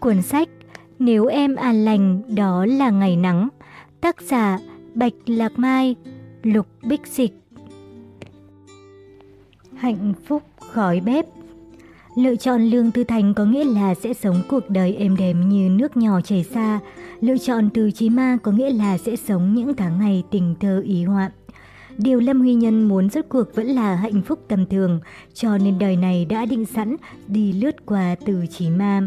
Cuốn sách Nếu em an lành đó là ngày nắng Tác giả Bạch Lạc Mai Lục Bích Dịch Hạnh phúc khói bếp Lựa chọn Lương Tư Thành có nghĩa là sẽ sống cuộc đời êm đềm như nước nhỏ chảy xa. Lựa chọn Từ Chí Ma có nghĩa là sẽ sống những tháng ngày tình thơ ý hoạn. Điều Lâm Huy Nhân muốn rốt cuộc vẫn là hạnh phúc tầm thường, cho nên đời này đã định sẵn đi lướt qua Từ Chí Ma.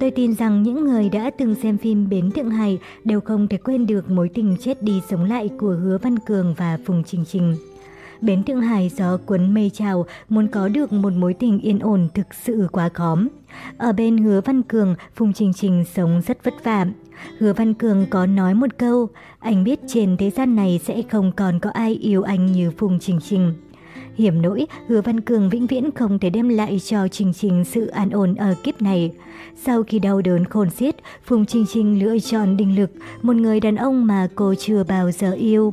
Tôi tin rằng những người đã từng xem phim Bến Thượng Hải đều không thể quên được mối tình chết đi sống lại của Hứa Văn Cường và Phùng Trình Trình. Bến Thượng Hải gió cuốn mây trào, muốn có được một mối tình yên ổn thực sự quá khó. Ở bên Hứa Văn Cường, Phùng Trình Trình sống rất vất vả. Hứa Văn Cường có nói một câu, anh biết trên thế gian này sẽ không còn có ai yêu anh như Phùng Trình Trình. Hiểm nỗi, Hứa Văn Cường vĩnh viễn không thể đem lại cho Trình Trình sự an ổn ở kiếp này. Sau khi đau đớn khôn xiết, Phùng Trình Trình lựa chọn Đinh Lực, một người đàn ông mà cô chưa bao giờ yêu.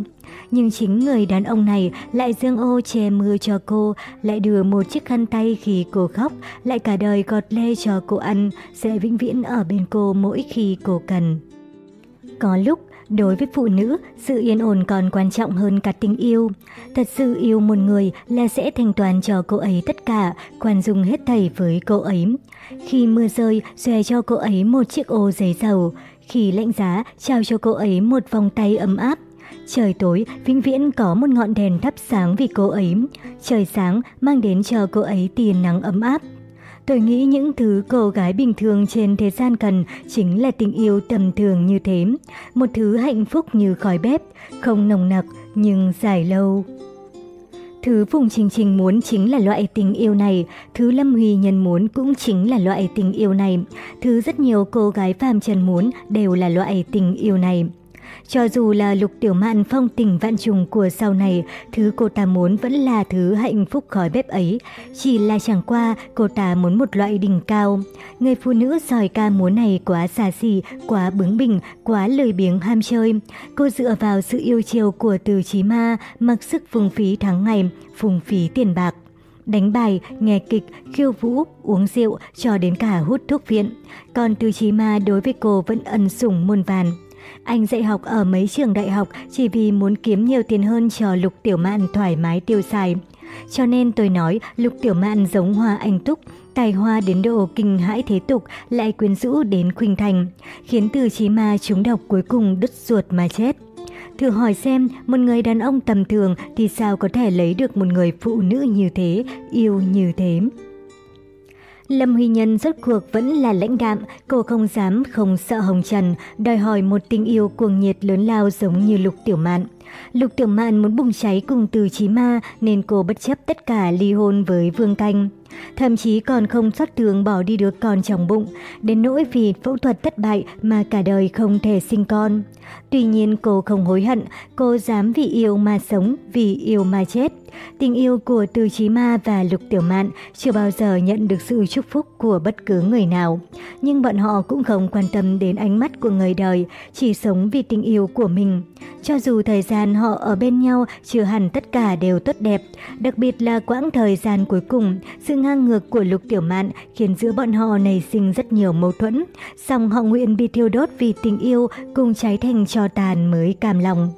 Nhưng chính người đàn ông này lại dương ô che mưa cho cô, lại đưa một chiếc khăn tay khi cô khóc, lại cả đời gọt lê cho cô ăn, sẽ vĩnh viễn ở bên cô mỗi khi cô cần. Có lúc, Đối với phụ nữ, sự yên ổn còn quan trọng hơn cả tình yêu. Thật sự yêu một người là sẽ thành toàn cho cô ấy tất cả, quan dung hết thảy với cô ấy. Khi mưa rơi, xòe cho cô ấy một chiếc ô giấy dầu. Khi lạnh giá, trao cho cô ấy một vòng tay ấm áp. Trời tối, vĩnh viễn có một ngọn đèn thắp sáng vì cô ấy. Trời sáng, mang đến cho cô ấy tia nắng ấm áp. Tôi nghĩ những thứ cô gái bình thường trên thế gian cần chính là tình yêu tầm thường như thế. Một thứ hạnh phúc như khói bếp, không nồng nặc nhưng dài lâu. Thứ Phùng Trình Trình muốn chính là loại tình yêu này, thứ Lâm Huy Nhân muốn cũng chính là loại tình yêu này, thứ rất nhiều cô gái phàm trần muốn đều là loại tình yêu này. Cho dù là lục tiểu mạn phong tình vạn trùng của sau này, thứ cô ta muốn vẫn là thứ hạnh phúc khói bếp ấy. Chỉ là chẳng qua cô ta muốn một loại đỉnh cao. Người phụ nữ giỏi ca múa này quá xa xỉ, quá bướng bỉnh, quá lười biếng ham chơi. Cô dựa vào sự yêu chiều của từ chí ma, mặc sức phung phí tháng ngày, phung phí tiền bạc đánh bài, nghe kịch, khiêu vũ, uống rượu cho đến cả hút thuốc viện. Còn Từ Chí Ma đối với cô vẫn ân sủng muôn vàn. Anh dạy học ở mấy trường đại học chỉ vì muốn kiếm nhiều tiền hơn cho Lục Tiểu Mạn thoải mái tiêu xài. Cho nên tôi nói Lục Tiểu Mạn giống hoa anh túc, tài hoa đến độ kinh hãi thế tục lại quyến rũ đến khuynh thành, khiến từ chí ma chúng độc cuối cùng đứt ruột mà chết. Thử hỏi xem, một người đàn ông tầm thường thì sao có thể lấy được một người phụ nữ như thế, yêu như thế. Lâm Huy Nhân rốt cuộc vẫn là lãnh đạm, cô không dám không sợ hồng trần, đòi hỏi một tình yêu cuồng nhiệt lớn lao giống như Lục Tiểu Mạn. Lục Tiểu Mạn muốn bùng cháy cùng từ chí ma nên cô bất chấp tất cả ly hôn với Vương Canh. Thậm chí còn không xuất tường bỏ đi đứa con trong bụng, đến nỗi vì phẫu thuật thất bại mà cả đời không thể sinh con. Tuy nhiên cô không hối hận, cô dám vì yêu mà sống, vì yêu mà chết. Tình yêu của Từ Chí Ma và Lục Tiểu Mạn chưa bao giờ nhận được sự chúc phúc của bất cứ người nào. Nhưng bọn họ cũng không quan tâm đến ánh mắt của người đời, chỉ sống vì tình yêu của mình. Cho dù thời gian họ ở bên nhau chưa hẳn tất cả đều tốt đẹp, đặc biệt là quãng thời gian cuối cùng, sự ngang ngược của Lục Tiểu Mạn khiến giữa bọn họ nảy sinh rất nhiều mâu thuẫn. Song họ nguyện bị thiêu đốt vì tình yêu cùng cháy thành cho tàn mới cam lòng.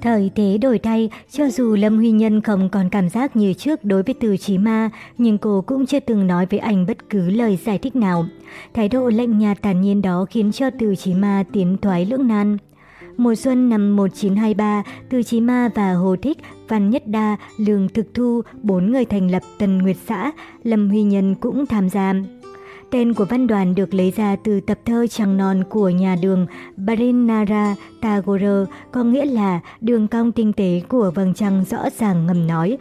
Thời thế đổi thay, cho dù Lâm Huy Nhân không còn cảm giác như trước đối với từ chí ma, nhưng cô cũng chưa từng nói với anh bất cứ lời giải thích nào. Thái độ lạnh nhạt tàn nhiên đó khiến cho từ chí ma tiến thoái lưỡng nan. Mùa xuân năm 1923, Từ Chí Ma và Hồ Thích, Văn Nhất Đa, Lương Thực Thu, bốn người thành lập Tân Nguyệt xã, Lâm Huy Nhân cũng tham gia. Tên của văn đoàn được lấy ra từ tập thơ Trăng Non của nhà đường Barinara Tagore, có nghĩa là đường cong tinh tế của vầng trăng rõ ràng ngầm nói.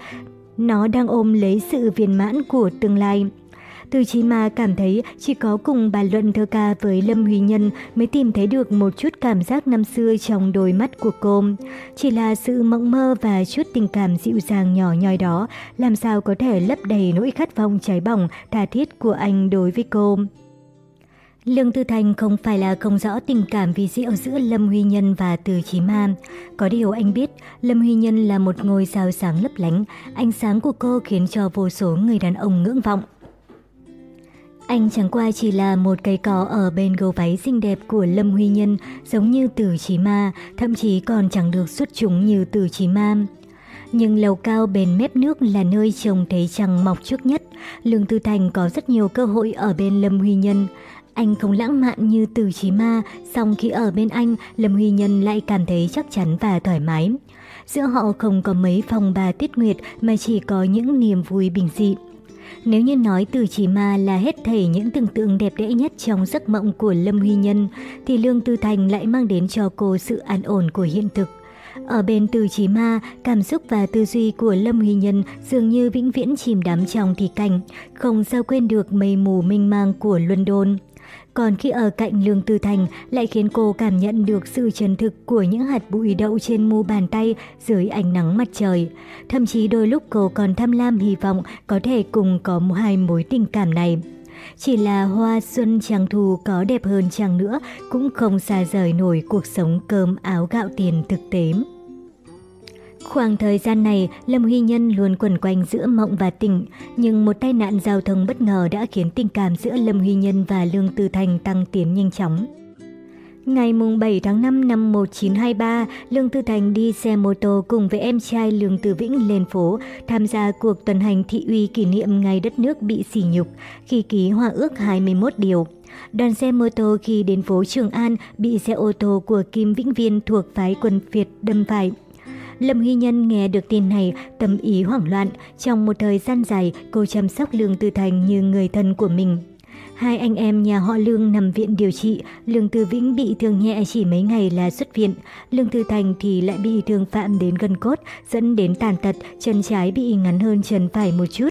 Nó đang ôm lấy sự viên mãn của tương lai. Từ chí mà cảm thấy chỉ có cùng bàn luận thơ ca với Lâm Huy Nhân mới tìm thấy được một chút cảm giác năm xưa trong đôi mắt của cô. Chỉ là sự mộng mơ và chút tình cảm dịu dàng nhỏ nhoi đó làm sao có thể lấp đầy nỗi khát vọng cháy bỏng tha thiết của anh đối với cô. Lương Tư Thành không phải là không rõ tình cảm vì diệu giữa Lâm Huy Nhân và Từ Chí Ma. Có điều anh biết, Lâm Huy Nhân là một ngôi sao sáng lấp lánh, ánh sáng của cô khiến cho vô số người đàn ông ngưỡng vọng. Anh chẳng qua chỉ là một cây cỏ ở bên gấu váy xinh đẹp của Lâm Huy Nhân, giống như Tử Chí Ma, thậm chí còn chẳng được xuất chúng như Tử Chí Ma. Nhưng lầu cao bên mép nước là nơi trồng thấy chẳng mọc trước nhất. Lương Tư Thành có rất nhiều cơ hội ở bên Lâm Huy Nhân. Anh không lãng mạn như Tử Chí Ma, song khi ở bên anh, Lâm Huy Nhân lại cảm thấy chắc chắn và thoải mái. Giữa họ không có mấy phòng bà tiết nguyệt mà chỉ có những niềm vui bình dị. Nếu như nói từ chỉ ma là hết thảy những tưởng tượng đẹp đẽ nhất trong giấc mộng của Lâm Huy Nhân, thì Lương Tư Thành lại mang đến cho cô sự an ổn của hiện thực. Ở bên từ Chỉ ma, cảm xúc và tư duy của Lâm Huy Nhân dường như vĩnh viễn chìm đắm trong thị cảnh, không sao quên được mây mù mênh mang của London. Còn khi ở cạnh Lương Tư Thành lại khiến cô cảm nhận được sự chân thực của những hạt bụi đậu trên mu bàn tay dưới ánh nắng mặt trời. Thậm chí đôi lúc cô còn tham lam hy vọng có thể cùng có hai mối tình cảm này. Chỉ là hoa xuân trăng thù có đẹp hơn chàng nữa cũng không xa rời nổi cuộc sống cơm áo gạo tiền thực tế. Khoảng thời gian này, Lâm Huy Nhân luôn quẩn quanh giữa mộng và tỉnh, nhưng một tai nạn giao thông bất ngờ đã khiến tình cảm giữa Lâm Huy Nhân và Lương Tư Thành tăng tiến nhanh chóng. Ngày 7 tháng 5 năm 1923, Lương Tư Thành đi xe mô tô cùng với em trai Lương Tư Vĩnh lên phố tham gia cuộc tuần hành thị uy kỷ niệm ngày đất nước bị sỉ nhục khi ký hòa ước 21 điều. Đoàn xe mô tô khi đến phố Trường An bị xe ô tô của Kim Vĩnh Viên thuộc phái quân Việt đâm phải. Lâm Hy Nhân nghe được tin này, tâm ý hoảng loạn. Trong một thời gian dài, cô chăm sóc Lương Tư Thành như người thân của mình. Hai anh em nhà họ Lương nằm viện điều trị, Lương Tư Vĩnh bị thương nhẹ chỉ mấy ngày là xuất viện, Lương Tư Thành thì lại bị thương phạm đến gân cốt, dẫn đến tàn tật, chân trái bị ngắn hơn chân phải một chút.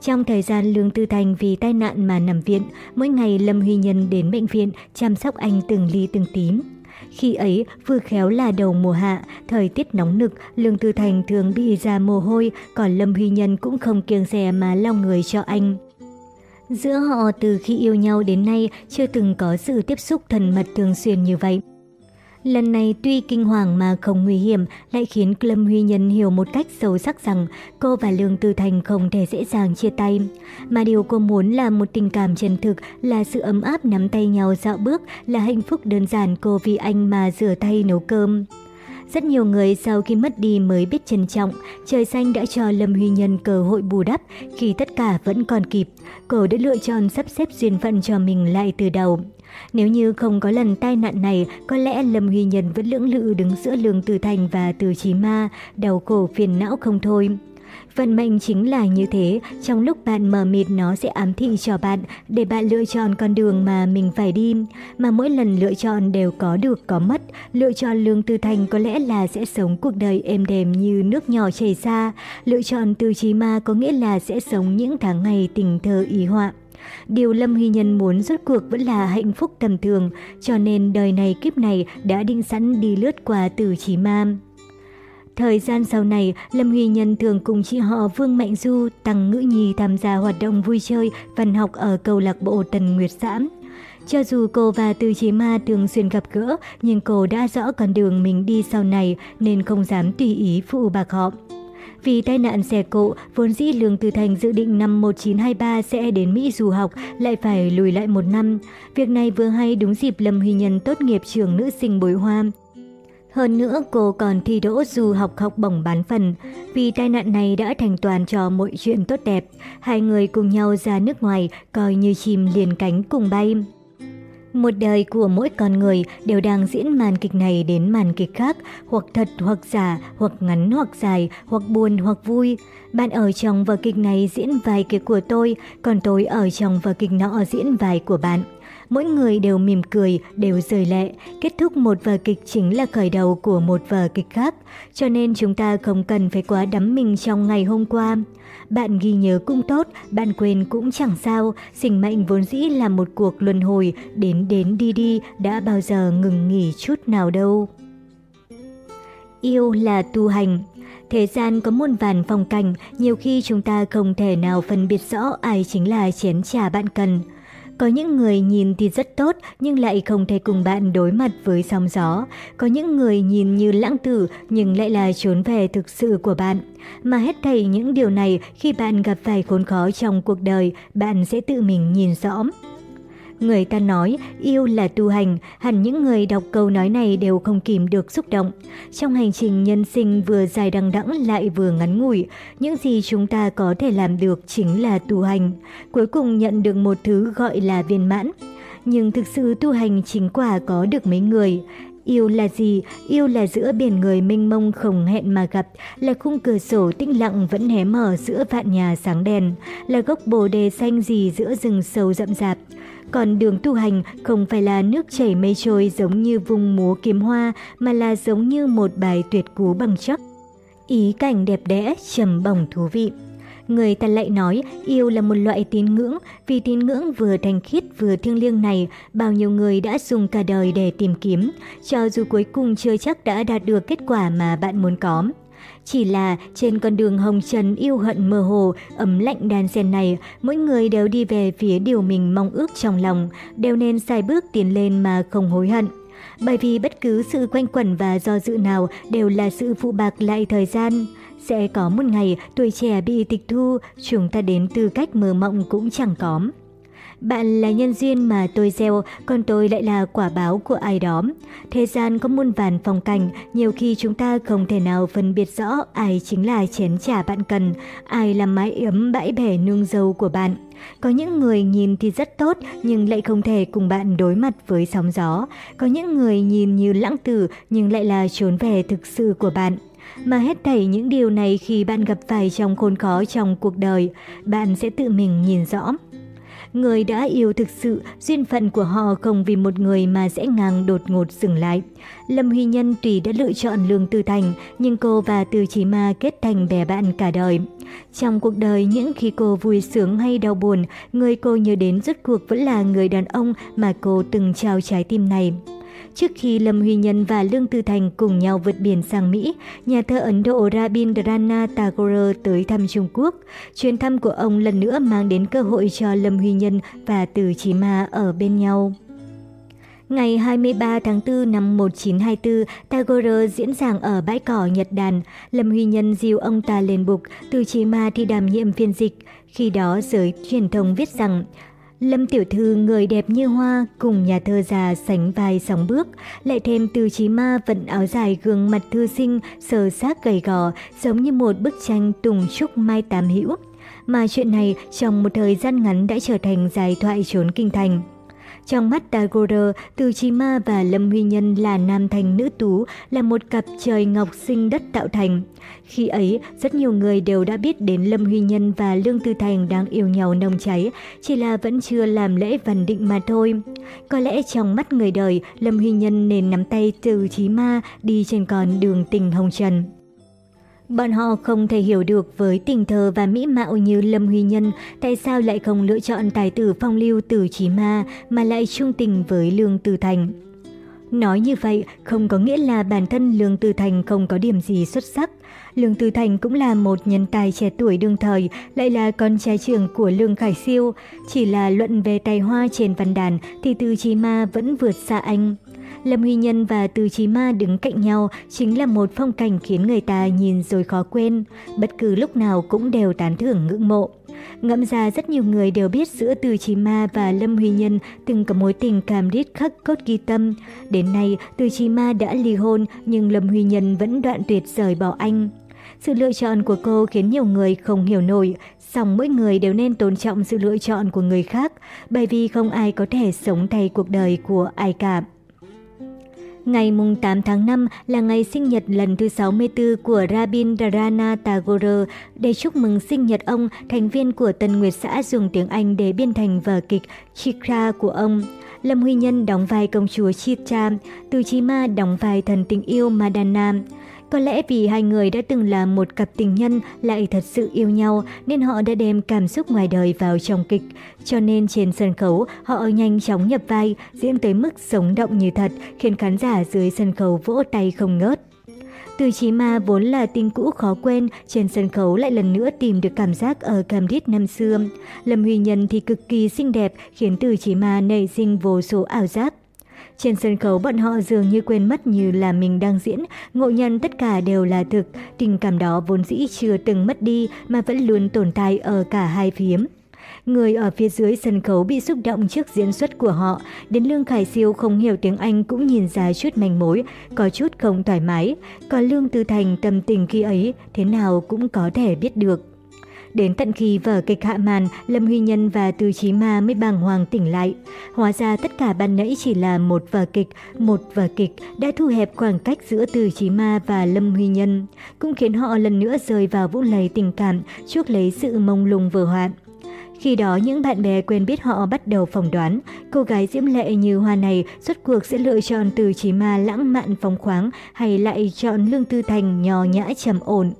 Trong thời gian Lương Tư Thành vì tai nạn mà nằm viện, mỗi ngày Lâm Huy Nhân đến bệnh viện chăm sóc anh từng ly từng tím. Khi ấy vừa khéo là đầu mùa hạ, thời tiết nóng nực, Lương Tư Thành thường bị ra mồ hôi, còn Lâm Huy Nhân cũng không kiêng dè mà lau người cho anh. Giữa họ từ khi yêu nhau đến nay chưa từng có sự tiếp xúc thân mật thường xuyên như vậy. Lần này tuy kinh hoàng mà không nguy hiểm lại khiến Lâm Huy Nhân hiểu một cách sâu sắc rằng cô và Lương Tư Thành không thể dễ dàng chia tay. Mà điều cô muốn là một tình cảm chân thực, là sự ấm áp nắm tay nhau dạo bước, là hạnh phúc đơn giản cô vì anh mà rửa tay nấu cơm. Rất nhiều người sau khi mất đi mới biết trân trọng, trời xanh đã cho Lâm Huy Nhân cơ hội bù đắp khi tất cả vẫn còn kịp. Cô đã lựa chọn sắp xếp duyên phận cho mình lại từ đầu. Nếu như không có lần tai nạn này, có lẽ Lâm Huy Nhân vẫn lưỡng lự đứng giữa Lương Từ Thành và Từ Chí Ma, đau khổ phiền não không thôi. Vận mệnh chính là như thế, trong lúc bạn mờ mịt nó sẽ ám thị cho bạn để bạn lựa chọn con đường mà mình phải đi. Mà mỗi lần lựa chọn đều có được có mất, lựa chọn lương tư thành có lẽ là sẽ sống cuộc đời êm đềm như nước nhỏ chảy xa, lựa chọn từ trí ma có nghĩa là sẽ sống những tháng ngày tình thơ ý họa. Điều Lâm Huy Nhân muốn rốt cuộc vẫn là hạnh phúc tầm thường, cho nên đời này kiếp này đã định sẵn đi lướt qua từ chí ma. Thời gian sau này, Lâm Huy Nhân thường cùng chị họ Vương Mạnh Du, Tăng Ngữ Nhi tham gia hoạt động vui chơi, văn học ở câu lạc bộ Tần Nguyệt Xã. Cho dù cô và Từ Chí Ma thường xuyên gặp gỡ, nhưng cô đã rõ con đường mình đi sau này nên không dám tùy ý phụ bạc họ. Vì tai nạn xe cộ, vốn dĩ Lương Tư Thành dự định năm 1923 sẽ đến Mỹ du học, lại phải lùi lại một năm. Việc này vừa hay đúng dịp Lâm Huy Nhân tốt nghiệp trường nữ sinh bối hoa. Hơn nữa cô còn thi đỗ du học học bổng bán phần. Vì tai nạn này đã thành toàn cho mọi chuyện tốt đẹp. Hai người cùng nhau ra nước ngoài coi như chim liền cánh cùng bay. Một đời của mỗi con người đều đang diễn màn kịch này đến màn kịch khác, hoặc thật hoặc giả, hoặc ngắn hoặc dài, hoặc buồn hoặc vui. Bạn ở trong vở kịch này diễn vai kịch của tôi, còn tôi ở trong vở kịch nọ diễn vai của bạn mỗi người đều mỉm cười, đều rời lệ. Kết thúc một vở kịch chính là khởi đầu của một vở kịch khác, cho nên chúng ta không cần phải quá đắm mình trong ngày hôm qua. Bạn ghi nhớ cũng tốt, bạn quên cũng chẳng sao, sinh mệnh vốn dĩ là một cuộc luân hồi, đến đến đi đi, đã bao giờ ngừng nghỉ chút nào đâu. Yêu là tu hành Thế gian có muôn vàn phong cảnh, nhiều khi chúng ta không thể nào phân biệt rõ ai chính là chén trà bạn cần. Có những người nhìn thì rất tốt nhưng lại không thể cùng bạn đối mặt với sóng gió. Có những người nhìn như lãng tử nhưng lại là trốn về thực sự của bạn. Mà hết thảy những điều này khi bạn gặp phải khốn khó trong cuộc đời, bạn sẽ tự mình nhìn rõ. Người ta nói yêu là tu hành, hẳn những người đọc câu nói này đều không kìm được xúc động. Trong hành trình nhân sinh vừa dài đằng đẵng lại vừa ngắn ngủi, những gì chúng ta có thể làm được chính là tu hành. Cuối cùng nhận được một thứ gọi là viên mãn. Nhưng thực sự tu hành chính quả có được mấy người. Yêu là gì? Yêu là giữa biển người mênh mông không hẹn mà gặp, là khung cửa sổ tĩnh lặng vẫn hé mở giữa vạn nhà sáng đèn, là gốc bồ đề xanh gì giữa rừng sâu rậm rạp. Còn đường tu hành không phải là nước chảy mây trôi giống như vùng múa kiếm hoa, mà là giống như một bài tuyệt cú bằng chắc. Ý cảnh đẹp đẽ, trầm bổng thú vị. Người ta lại nói yêu là một loại tín ngưỡng, vì tín ngưỡng vừa thanh khiết vừa thiêng liêng này, bao nhiêu người đã dùng cả đời để tìm kiếm, cho dù cuối cùng chưa chắc đã đạt được kết quả mà bạn muốn có. Chỉ là trên con đường hồng trần yêu hận mơ hồ, ấm lạnh đan xen này, mỗi người đều đi về phía điều mình mong ước trong lòng, đều nên sai bước tiến lên mà không hối hận. Bởi vì bất cứ sự quanh quẩn và do dự nào đều là sự phụ bạc lại thời gian. Sẽ có một ngày tuổi trẻ bị tịch thu, chúng ta đến tư cách mơ mộng cũng chẳng có. Bạn là nhân duyên mà tôi gieo, còn tôi lại là quả báo của ai đó. Thế gian có muôn vàn phong cảnh, nhiều khi chúng ta không thể nào phân biệt rõ ai chính là chén trà bạn cần, ai là mái ấm bãi bể nương dâu của bạn. Có những người nhìn thì rất tốt nhưng lại không thể cùng bạn đối mặt với sóng gió. Có những người nhìn như lãng tử nhưng lại là trốn về thực sự của bạn. Mà hết thảy những điều này khi bạn gặp phải trong khốn khó trong cuộc đời, bạn sẽ tự mình nhìn rõ. Người đã yêu thực sự, duyên phận của họ không vì một người mà sẽ ngang đột ngột dừng lại. Lâm Huy Nhân tùy đã lựa chọn Lương Tư Thành, nhưng cô và Từ Chí Ma kết thành bè bạn cả đời. Trong cuộc đời, những khi cô vui sướng hay đau buồn, người cô nhớ đến rốt cuộc vẫn là người đàn ông mà cô từng trao trái tim này. Trước khi Lâm Huy Nhân và Lương Tư Thành cùng nhau vượt biển sang Mỹ, nhà thơ Ấn Độ Rabindranath Tagore tới thăm Trung Quốc. Chuyến thăm của ông lần nữa mang đến cơ hội cho Lâm Huy Nhân và Từ Chí Ma ở bên nhau. Ngày 23 tháng 4 năm 1924, Tagore diễn giảng ở bãi cỏ Nhật Đàn. Lâm Huy Nhân dìu ông ta lên bục, Từ Chí Ma thì đảm nhiệm phiên dịch. Khi đó giới truyền thông viết rằng Lâm Tiểu Thư người đẹp như hoa cùng nhà thơ già sánh vai sóng bước, lại thêm từ chí ma vận áo dài gương mặt thư sinh, sờ sát gầy gò, giống như một bức tranh tùng trúc mai tám hữu. Mà chuyện này trong một thời gian ngắn đã trở thành giải thoại trốn kinh thành. Trong mắt Tagore, Từ Chi Ma và Lâm Huy Nhân là nam thành nữ tú, là một cặp trời ngọc sinh đất tạo thành. Khi ấy, rất nhiều người đều đã biết đến Lâm Huy Nhân và Lương Tư Thành đang yêu nhau nồng cháy, chỉ là vẫn chưa làm lễ vần định mà thôi. Có lẽ trong mắt người đời, Lâm Huy Nhân nên nắm tay Từ Chí Ma đi trên con đường tình hồng trần. Bọn họ không thể hiểu được với tình thơ và mỹ mạo như Lâm Huy Nhân tại sao lại không lựa chọn tài tử phong lưu từ Chí Ma mà lại trung tình với Lương Tư Thành. Nói như vậy không có nghĩa là bản thân Lương Tư Thành không có điểm gì xuất sắc. Lương Tư Thành cũng là một nhân tài trẻ tuổi đương thời, lại là con trai trưởng của Lương Khải Siêu. Chỉ là luận về tài hoa trên văn đàn thì Từ Chí Ma vẫn vượt xa anh. Lâm Huy Nhân và Từ Chí Ma đứng cạnh nhau chính là một phong cảnh khiến người ta nhìn rồi khó quên, bất cứ lúc nào cũng đều tán thưởng ngưỡng mộ. Ngẫm ra rất nhiều người đều biết giữa Từ Chí Ma và Lâm Huy Nhân từng có mối tình cảm đít khắc cốt ghi tâm. Đến nay, Từ Chí Ma đã ly hôn nhưng Lâm Huy Nhân vẫn đoạn tuyệt rời bỏ anh. Sự lựa chọn của cô khiến nhiều người không hiểu nổi, song mỗi người đều nên tôn trọng sự lựa chọn của người khác, bởi vì không ai có thể sống thay cuộc đời của ai cả. Ngày 8 tháng 5 là ngày sinh nhật lần thứ 64 của Rabindranath Tagore. Để chúc mừng sinh nhật ông, thành viên của Tân Nguyệt xã dùng tiếng Anh để biên thành vở kịch Chikra của ông. Lâm Huy Nhân đóng vai công chúa Chitra, Từ Chí Ma đóng vai thần tình yêu Madana. Có lẽ vì hai người đã từng là một cặp tình nhân lại thật sự yêu nhau nên họ đã đem cảm xúc ngoài đời vào trong kịch. Cho nên trên sân khấu họ nhanh chóng nhập vai, diễn tới mức sống động như thật khiến khán giả dưới sân khấu vỗ tay không ngớt. Từ Chí Ma vốn là tình cũ khó quên, trên sân khấu lại lần nữa tìm được cảm giác ở Camrit năm xưa. Lâm Huy Nhân thì cực kỳ xinh đẹp, khiến Từ Chí Ma nảy sinh vô số ảo giác. Trên sân khấu bọn họ dường như quên mất như là mình đang diễn, ngộ nhận tất cả đều là thực, tình cảm đó vốn dĩ chưa từng mất đi mà vẫn luôn tồn tại ở cả hai phía. Người ở phía dưới sân khấu bị xúc động trước diễn xuất của họ, đến Lương Khải Siêu không hiểu tiếng Anh cũng nhìn ra chút manh mối, có chút không thoải mái, còn Lương Tư Thành tâm tình khi ấy thế nào cũng có thể biết được. Đến tận khi vở kịch hạ màn, Lâm Huy Nhân và Từ Chí Ma mới bàng hoàng tỉnh lại. Hóa ra tất cả ban nãy chỉ là một vở kịch, một vở kịch đã thu hẹp khoảng cách giữa Từ Chí Ma và Lâm Huy Nhân, cũng khiến họ lần nữa rơi vào vũng lầy tình cảm, chuốc lấy sự mông lung vừa hoạn. Khi đó những bạn bè quen biết họ bắt đầu phỏng đoán, cô gái diễm lệ như hoa này suốt cuộc sẽ lựa chọn từ chí ma lãng mạn phóng khoáng hay lại chọn lương tư thành nhò nhã trầm ổn.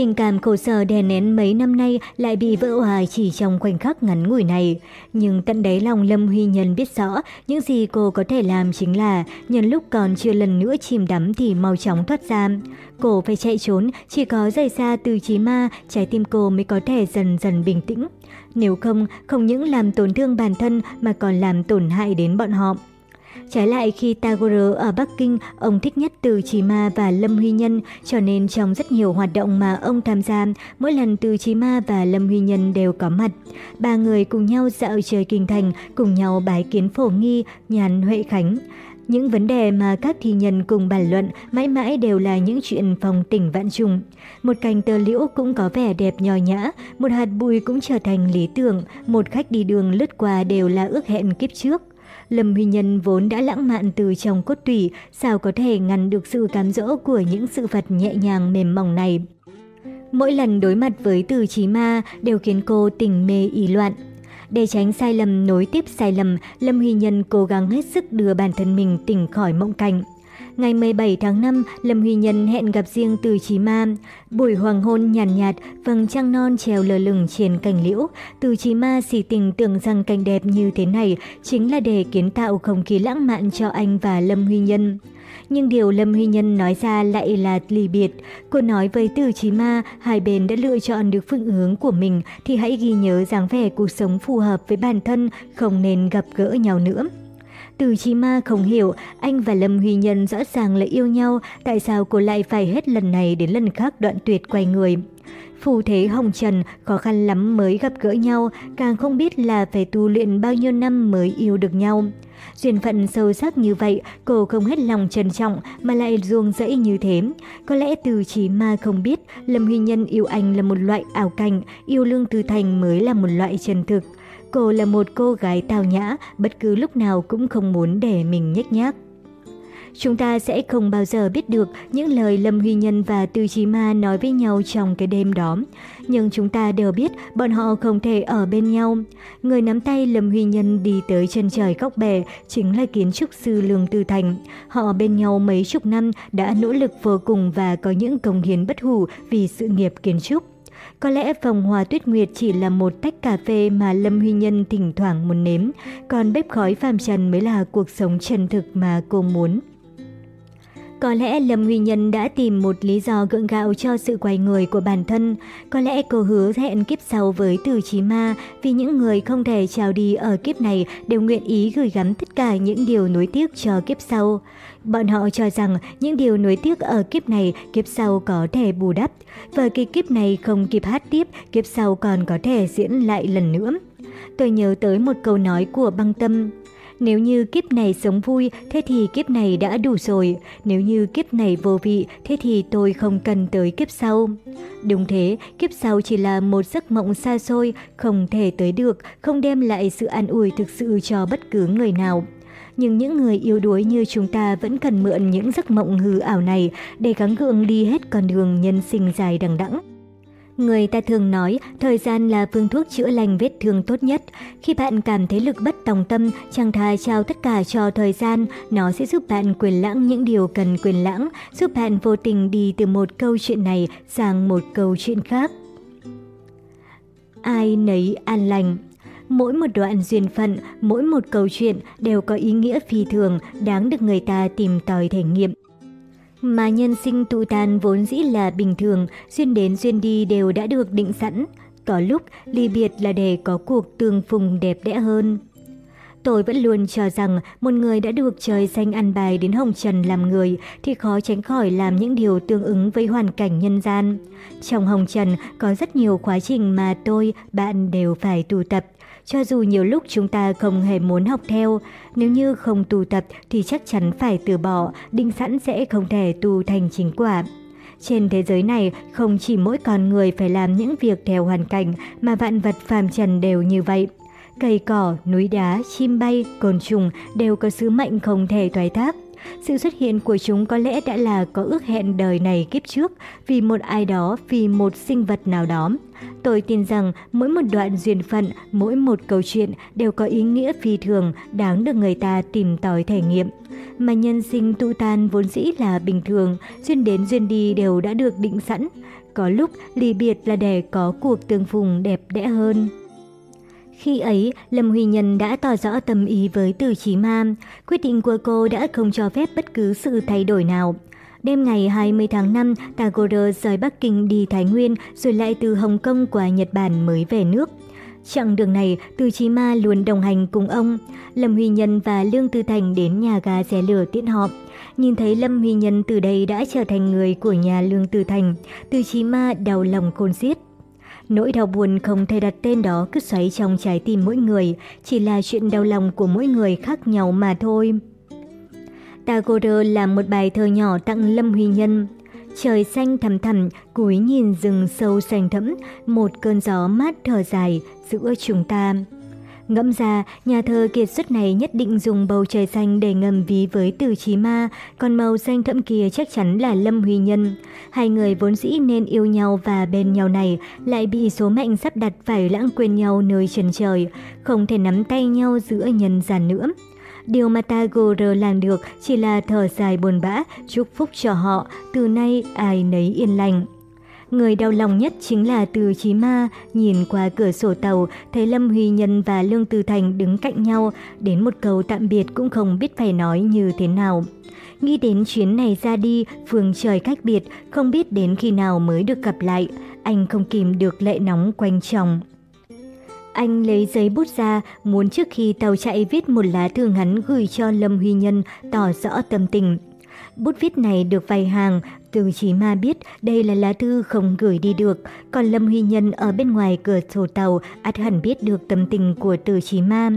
Tình cảm khổ sở đè nén mấy năm nay lại bị vỡ hòa chỉ trong khoảnh khắc ngắn ngủi này. Nhưng tận đáy lòng Lâm Huy Nhân biết rõ, những gì cô có thể làm chính là, nhân lúc còn chưa lần nữa chìm đắm thì mau chóng thoát ra. Cô phải chạy trốn, chỉ có rời xa từ trí ma, trái tim cô mới có thể dần dần bình tĩnh. Nếu không, không những làm tổn thương bản thân mà còn làm tổn hại đến bọn họ. Trái lại khi Tagore ở Bắc Kinh, ông thích nhất Từ Chí Ma và Lâm Huy Nhân, cho nên trong rất nhiều hoạt động mà ông tham gia, mỗi lần Từ Chí Ma và Lâm Huy Nhân đều có mặt. Ba người cùng nhau dạo chơi kinh thành, cùng nhau bái kiến phổ nghi, nhàn Huệ Khánh. Những vấn đề mà các thi nhân cùng bàn luận mãi mãi đều là những chuyện phòng tỉnh vạn trùng. Một cành tơ liễu cũng có vẻ đẹp nhò nhã, một hạt bụi cũng trở thành lý tưởng, một khách đi đường lướt qua đều là ước hẹn kiếp trước. Lâm Huy Nhân vốn đã lãng mạn từ trong cốt tủy, sao có thể ngăn được sự cám dỗ của những sự vật nhẹ nhàng mềm mỏng này. Mỗi lần đối mặt với từ trí ma đều khiến cô tình mê ý loạn. Để tránh sai lầm nối tiếp sai lầm, Lâm Huy Nhân cố gắng hết sức đưa bản thân mình tỉnh khỏi mộng cảnh. Ngày 17 tháng 5, Lâm Huy Nhân hẹn gặp riêng từ Chí Ma. Buổi hoàng hôn nhàn nhạt, nhạt, vầng trăng non treo lờ lửng trên cành liễu. Từ Chí Ma xì tình tưởng rằng cảnh đẹp như thế này chính là để kiến tạo không khí lãng mạn cho anh và Lâm Huy Nhân. Nhưng điều Lâm Huy Nhân nói ra lại là ly biệt. Cô nói với Từ Chí Ma, hai bên đã lựa chọn được phương hướng của mình thì hãy ghi nhớ dáng vẻ cuộc sống phù hợp với bản thân, không nên gặp gỡ nhau nữa. Từ Chí Ma không hiểu, anh và Lâm Huy Nhân rõ ràng là yêu nhau, tại sao cô lại phải hết lần này đến lần khác đoạn tuyệt quay người. Phù thế hồng trần, khó khăn lắm mới gặp gỡ nhau, càng không biết là phải tu luyện bao nhiêu năm mới yêu được nhau. Duyên phận sâu sắc như vậy, cô không hết lòng trân trọng mà lại ruông rẫy như thế. Có lẽ từ chỉ ma không biết, Lâm Huy Nhân yêu anh là một loại ảo cảnh, yêu Lương Tư Thành mới là một loại chân thực. Cô là một cô gái tao nhã, bất cứ lúc nào cũng không muốn để mình nhếch nhác. Chúng ta sẽ không bao giờ biết được những lời Lâm Huy Nhân và Tư Chí Ma nói với nhau trong cái đêm đó. Nhưng chúng ta đều biết bọn họ không thể ở bên nhau. Người nắm tay Lâm Huy Nhân đi tới chân trời góc bể chính là kiến trúc sư Lương Tư Thành. Họ bên nhau mấy chục năm đã nỗ lực vô cùng và có những công hiến bất hủ vì sự nghiệp kiến trúc. Có lẽ vòng hoa tuyết nguyệt chỉ là một tách cà phê mà Lâm Huy Nhân thỉnh thoảng muốn nếm, còn bếp khói phàm trần mới là cuộc sống chân thực mà cô muốn. Có lẽ Lâm Huy Nhân đã tìm một lý do gượng gạo cho sự quay người của bản thân. Có lẽ cô hứa hẹn kiếp sau với Từ Chí Ma vì những người không thể trao đi ở kiếp này đều nguyện ý gửi gắm tất cả những điều nối tiếc cho kiếp sau. Bọn họ cho rằng những điều nối tiếc ở kiếp này kiếp sau có thể bù đắp. Và kỳ kiếp này không kịp hát tiếp, kiếp sau còn có thể diễn lại lần nữa. Tôi nhớ tới một câu nói của băng tâm. Nếu như kiếp này sống vui, thế thì kiếp này đã đủ rồi. Nếu như kiếp này vô vị, thế thì tôi không cần tới kiếp sau. Đúng thế, kiếp sau chỉ là một giấc mộng xa xôi, không thể tới được, không đem lại sự an ủi thực sự cho bất cứ người nào. Nhưng những người yếu đuối như chúng ta vẫn cần mượn những giấc mộng hư ảo này để gắng gượng đi hết con đường nhân sinh dài đằng đẵng. Người ta thường nói thời gian là phương thuốc chữa lành vết thương tốt nhất. Khi bạn cảm thấy lực bất tòng tâm, chẳng thà trao tất cả cho thời gian, nó sẽ giúp bạn quyền lãng những điều cần quyền lãng, giúp bạn vô tình đi từ một câu chuyện này sang một câu chuyện khác. Ai nấy an lành Mỗi một đoạn duyên phận, mỗi một câu chuyện đều có ý nghĩa phi thường, đáng được người ta tìm tòi thể nghiệm. Mà nhân sinh tụ tàn vốn dĩ là bình thường, duyên đến duyên đi đều đã được định sẵn. Có lúc ly biệt là để có cuộc tương phùng đẹp đẽ hơn. Tôi vẫn luôn cho rằng một người đã được trời xanh ăn bài đến hồng trần làm người thì khó tránh khỏi làm những điều tương ứng với hoàn cảnh nhân gian. Trong hồng trần có rất nhiều quá trình mà tôi, bạn đều phải tu tập. Cho dù nhiều lúc chúng ta không hề muốn học theo, nếu như không tu tập thì chắc chắn phải từ bỏ, định sẵn sẽ không thể tu thành chính quả. Trên thế giới này, không chỉ mỗi con người phải làm những việc theo hoàn cảnh mà vạn vật phàm trần đều như vậy. Cây cỏ, núi đá, chim bay, côn trùng đều có sứ mệnh không thể thoái thác. Sự xuất hiện của chúng có lẽ đã là có ước hẹn đời này kiếp trước vì một ai đó, vì một sinh vật nào đó. Tôi tin rằng mỗi một đoạn duyên phận, mỗi một câu chuyện đều có ý nghĩa phi thường, đáng được người ta tìm tòi thể nghiệm. Mà nhân sinh tu tan vốn dĩ là bình thường, duyên đến duyên đi đều đã được định sẵn. Có lúc ly biệt là để có cuộc tương phùng đẹp đẽ hơn. Khi ấy, Lâm Huy Nhân đã tỏ rõ tâm ý với Từ Chí Ma. Quyết định của cô đã không cho phép bất cứ sự thay đổi nào. Đêm ngày 20 tháng 5, Tagore rời Bắc Kinh đi Thái Nguyên rồi lại từ Hồng Kông qua Nhật Bản mới về nước. Chặng đường này, Từ Chí Ma luôn đồng hành cùng ông. Lâm Huy Nhân và Lương Tư Thành đến nhà ga xe lửa tiễn họ. Nhìn thấy Lâm Huy Nhân từ đây đã trở thành người của nhà Lương Tư Thành, Từ Chí Ma đau lòng khôn xiết. Nỗi đau buồn không thể đặt tên đó cứ xoáy trong trái tim mỗi người, chỉ là chuyện đau lòng của mỗi người khác nhau mà thôi. Tagore là một bài thơ nhỏ tặng Lâm Huy Nhân. Trời xanh thầm thầm, cúi nhìn rừng sâu xanh thẫm, một cơn gió mát thở dài giữa chúng ta. Ngẫm ra, nhà thơ kiệt xuất này nhất định dùng bầu trời xanh để ngầm ví với từ chí ma, còn màu xanh thẫm kia chắc chắn là Lâm Huy Nhân. Hai người vốn dĩ nên yêu nhau và bên nhau này lại bị số mệnh sắp đặt phải lãng quên nhau nơi trần trời, không thể nắm tay nhau giữa nhân gian nữa. Điều mà Tagore làm được chỉ là thở dài buồn bã, chúc phúc cho họ, từ nay ai nấy yên lành. Người đau lòng nhất chính là Từ Chí Ma, nhìn qua cửa sổ tàu, thấy Lâm Huy Nhân và Lương Tư Thành đứng cạnh nhau, đến một câu tạm biệt cũng không biết phải nói như thế nào. Nghĩ đến chuyến này ra đi, phương trời cách biệt, không biết đến khi nào mới được gặp lại, anh không kìm được lệ nóng quanh chồng. Anh lấy giấy bút ra, muốn trước khi tàu chạy viết một lá thư ngắn gửi cho Lâm Huy Nhân, tỏ rõ tâm tình. Bút viết này được vài hàng, từ chỉ Ma biết đây là lá thư không gửi đi được, còn Lâm Huy Nhân ở bên ngoài cửa sổ tàu át hẳn biết được tâm tình của Từ chỉ Ma,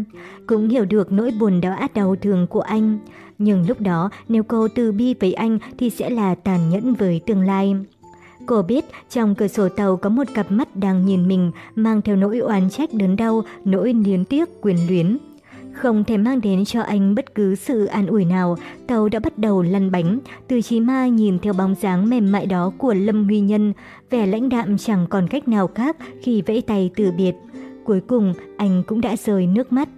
cũng hiểu được nỗi buồn đau át đau thương của anh. Nhưng lúc đó nếu cô từ bi với anh thì sẽ là tàn nhẫn với tương lai. Cô biết trong cửa sổ tàu có một cặp mắt đang nhìn mình mang theo nỗi oán trách đớn đau, nỗi liến tiếc quyền luyến. Không thể mang đến cho anh bất cứ sự an ủi nào, tàu đã bắt đầu lăn bánh. Từ chí ma nhìn theo bóng dáng mềm mại đó của Lâm Huy Nhân, vẻ lãnh đạm chẳng còn cách nào khác khi vẫy tay từ biệt. Cuối cùng, anh cũng đã rơi nước mắt.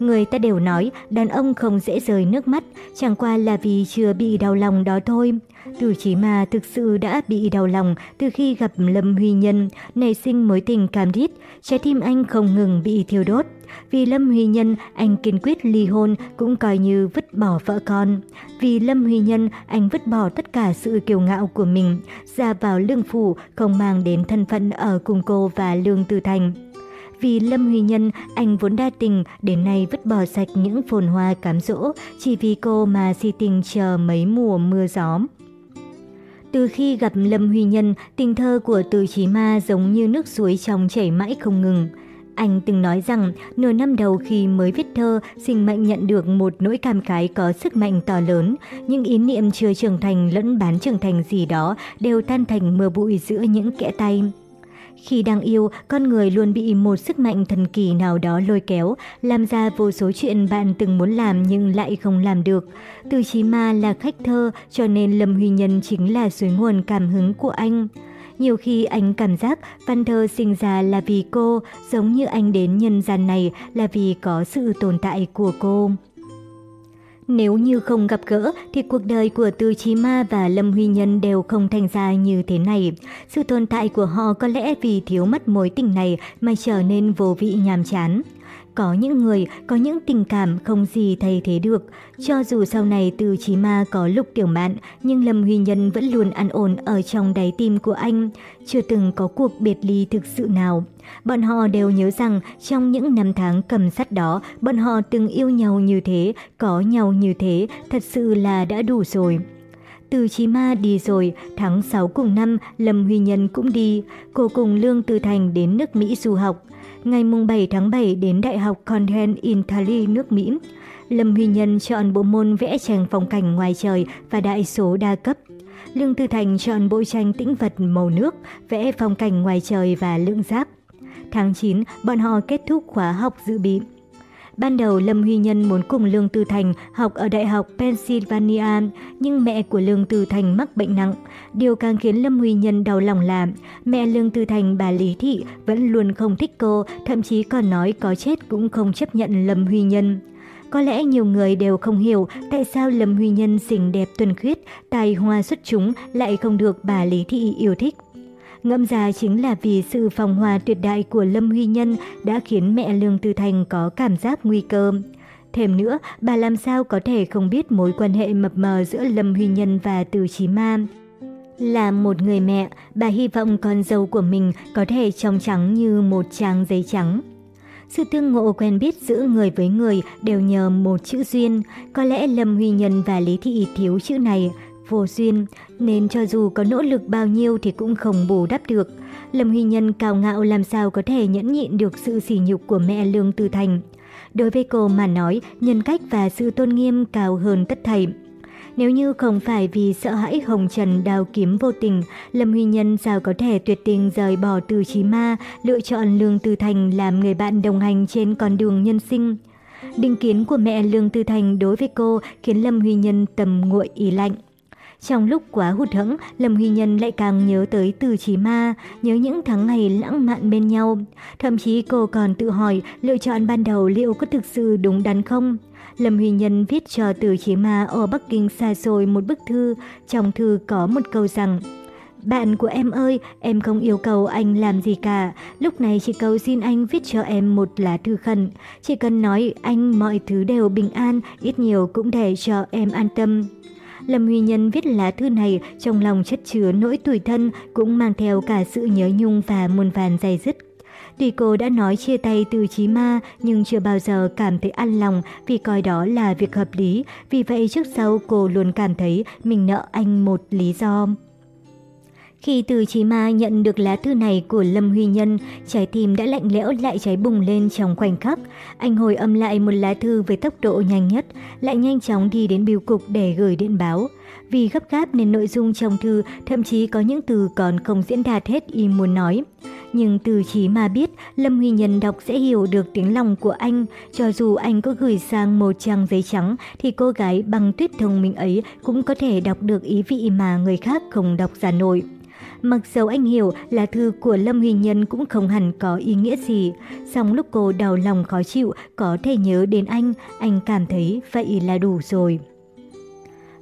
Người ta đều nói đàn ông không dễ rơi nước mắt, chẳng qua là vì chưa bị đau lòng đó thôi. Từ chí mà thực sự đã bị đau lòng từ khi gặp Lâm Huy Nhân, nảy sinh mối tình cảm đít, trái tim anh không ngừng bị thiêu đốt. Vì Lâm Huy Nhân, anh kiên quyết ly hôn cũng coi như vứt bỏ vợ con. Vì Lâm Huy Nhân, anh vứt bỏ tất cả sự kiêu ngạo của mình, ra vào lương phủ, không mang đến thân phận ở cùng cô và Lương Tư Thành. Vì Lâm Huy Nhân, anh vốn đa tình, đến nay vứt bỏ sạch những phồn hoa cám dỗ, chỉ vì cô mà si tình chờ mấy mùa mưa gió. Từ khi gặp Lâm Huy Nhân, tình thơ của Từ Chí Ma giống như nước suối trong chảy mãi không ngừng. Anh từng nói rằng, nửa năm đầu khi mới viết thơ, sinh mệnh nhận được một nỗi cảm khái có sức mạnh to lớn. Những ý niệm chưa trưởng thành lẫn bán trưởng thành gì đó đều tan thành mưa bụi giữa những kẽ tay. Khi đang yêu, con người luôn bị một sức mạnh thần kỳ nào đó lôi kéo, làm ra vô số chuyện bạn từng muốn làm nhưng lại không làm được. Từ Chí Ma là khách thơ, cho nên Lâm Huy Nhân chính là suối nguồn cảm hứng của anh. Nhiều khi anh cảm giác văn thơ sinh ra là vì cô, giống như anh đến nhân gian này là vì có sự tồn tại của cô. Nếu như không gặp gỡ, thì cuộc đời của Từ Chí Ma và Lâm Huy Nhân đều không thành ra như thế này. Sự tồn tại của họ có lẽ vì thiếu mất mối tình này mà trở nên vô vị nhàm chán có những người, có những tình cảm không gì thay thế được. Cho dù sau này từ Chí Ma có Lục Tiểu Mạn, nhưng Lâm Huy Nhân vẫn luôn an ổn ở trong đáy tim của anh, chưa từng có cuộc biệt ly thực sự nào. Bọn họ đều nhớ rằng trong những năm tháng cầm sắt đó, bọn họ từng yêu nhau như thế, có nhau như thế, thật sự là đã đủ rồi. Từ Chí Ma đi rồi, tháng 6 cùng năm, Lâm Huy Nhân cũng đi. Cô cùng Lương Tư Thành đến nước Mỹ du học. Ngày 7 tháng 7 đến Đại học Content in Italy nước Mỹ. Lâm Huy Nhân chọn bộ môn vẽ tranh phong cảnh ngoài trời và đại số đa cấp. Lương Tư Thành chọn bộ tranh tĩnh vật màu nước, vẽ phong cảnh ngoài trời và lưỡng giác. Tháng 9, bọn họ kết thúc khóa học dự bị. Ban đầu Lâm Huy Nhân muốn cùng Lương Tư Thành học ở Đại học Pennsylvania, nhưng mẹ của Lương Tư Thành mắc bệnh nặng. Điều càng khiến Lâm Huy Nhân đau lòng là mẹ Lương Tư Thành bà Lý Thị vẫn luôn không thích cô, thậm chí còn nói có chết cũng không chấp nhận Lâm Huy Nhân. Có lẽ nhiều người đều không hiểu tại sao Lâm Huy Nhân xinh đẹp tuần khuyết, tài hoa xuất chúng lại không được bà Lý Thị yêu thích. Ngẫm ra chính là vì sự phong hòa tuyệt đại của Lâm Huy Nhân đã khiến mẹ Lương Tư Thành có cảm giác nguy cơ. Thêm nữa, bà làm sao có thể không biết mối quan hệ mập mờ giữa Lâm Huy Nhân và Từ Chí Ma. Là một người mẹ, bà hy vọng con dâu của mình có thể trong trắng như một trang giấy trắng. Sự tương ngộ quen biết giữa người với người đều nhờ một chữ duyên. Có lẽ Lâm Huy Nhân và Lý Thị thiếu chữ này, vô duyên, nên cho dù có nỗ lực bao nhiêu thì cũng không bù đắp được. Lâm Huy Nhân cao ngạo làm sao có thể nhẫn nhịn được sự sỉ nhục của mẹ Lương Tư Thành. Đối với cô mà nói, nhân cách và sự tôn nghiêm cao hơn tất thảy. Nếu như không phải vì sợ hãi hồng trần đào kiếm vô tình, Lâm Huy Nhân sao có thể tuyệt tình rời bỏ từ trí ma, lựa chọn Lương Tư Thành làm người bạn đồng hành trên con đường nhân sinh. Định kiến của mẹ Lương Tư Thành đối với cô khiến Lâm Huy Nhân tầm nguội ý lạnh. Trong lúc quá hụt hẫng, Lâm Huy Nhân lại càng nhớ tới từ chí ma, nhớ những tháng ngày lãng mạn bên nhau. Thậm chí cô còn tự hỏi lựa chọn ban đầu liệu có thực sự đúng đắn không? Lâm Huy Nhân viết cho từ chí ma ở Bắc Kinh xa xôi một bức thư, trong thư có một câu rằng bạn của em ơi, em không yêu cầu anh làm gì cả. Lúc này chỉ cầu xin anh viết cho em một lá thư khẩn. Chỉ cần nói anh mọi thứ đều bình an, ít nhiều cũng để cho em an tâm. Lâm Huy Nhân viết lá thư này trong lòng chất chứa nỗi tủi thân, cũng mang theo cả sự nhớ nhung và muôn vàn dày dứt. Tuy cô đã nói chia tay từ chí ma nhưng chưa bao giờ cảm thấy an lòng vì coi đó là việc hợp lý. Vì vậy trước sau cô luôn cảm thấy mình nợ anh một lý do. Khi từ chí ma nhận được lá thư này của Lâm Huy Nhân, trái tim đã lạnh lẽo lại cháy bùng lên trong khoảnh khắc. Anh hồi âm lại một lá thư với tốc độ nhanh nhất, lại nhanh chóng đi đến biêu cục để gửi điện báo. Vì gấp gáp nên nội dung trong thư thậm chí có những từ còn không diễn đạt hết ý muốn nói. Nhưng từ chí mà biết Lâm Huy Nhân đọc sẽ hiểu được tiếng lòng của anh. Cho dù anh có gửi sang một trang giấy trắng thì cô gái bằng tuyết thông minh ấy cũng có thể đọc được ý vị mà người khác không đọc ra nổi. Mặc dầu anh hiểu là thư của Lâm Huy Nhân cũng không hẳn có ý nghĩa gì, song lúc cô đau lòng khó chịu có thể nhớ đến anh, anh cảm thấy vậy là đủ rồi.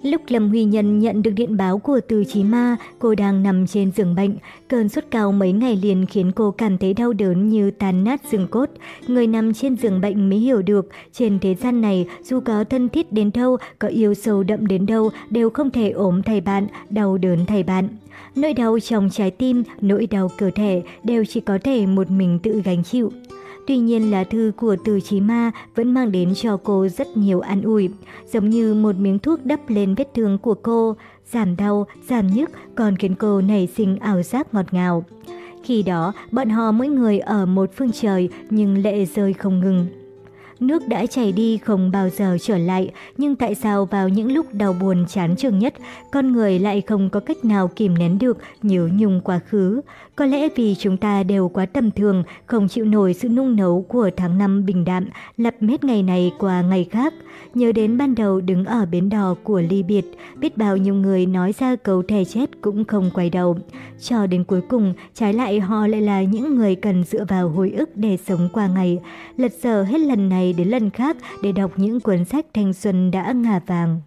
Lúc Lâm Huy Nhân nhận được điện báo của Từ Chí Ma, cô đang nằm trên giường bệnh. Cơn sốt cao mấy ngày liền khiến cô cảm thấy đau đớn như tan nát xương cốt. Người nằm trên giường bệnh mới hiểu được, trên thế gian này, dù có thân thiết đến đâu, có yêu sâu đậm đến đâu, đều không thể ốm thay bạn, đau đớn thay bạn. Nỗi đau trong trái tim, nỗi đau cơ thể đều chỉ có thể một mình tự gánh chịu. Tuy nhiên lá thư của từ chí ma vẫn mang đến cho cô rất nhiều an ủi, giống như một miếng thuốc đắp lên vết thương của cô, giảm đau, giảm nhức còn khiến cô nảy sinh ảo giác ngọt ngào. Khi đó, bọn họ mỗi người ở một phương trời nhưng lệ rơi không ngừng. Nước đã chảy đi không bao giờ trở lại, nhưng tại sao vào những lúc đau buồn chán trường nhất, con người lại không có cách nào kìm nén được nhớ nhung quá khứ? Có lẽ vì chúng ta đều quá tầm thường, không chịu nổi sự nung nấu của tháng năm bình đạm, lặp hết ngày này qua ngày khác. Nhớ đến ban đầu đứng ở bến đò của ly biệt, biết bao nhiêu người nói ra câu thề chết cũng không quay đầu. Cho đến cuối cùng, trái lại họ lại là những người cần dựa vào hồi ức để sống qua ngày. Lật dở hết lần này đến lần khác để đọc những cuốn sách thanh xuân đã ngả vàng.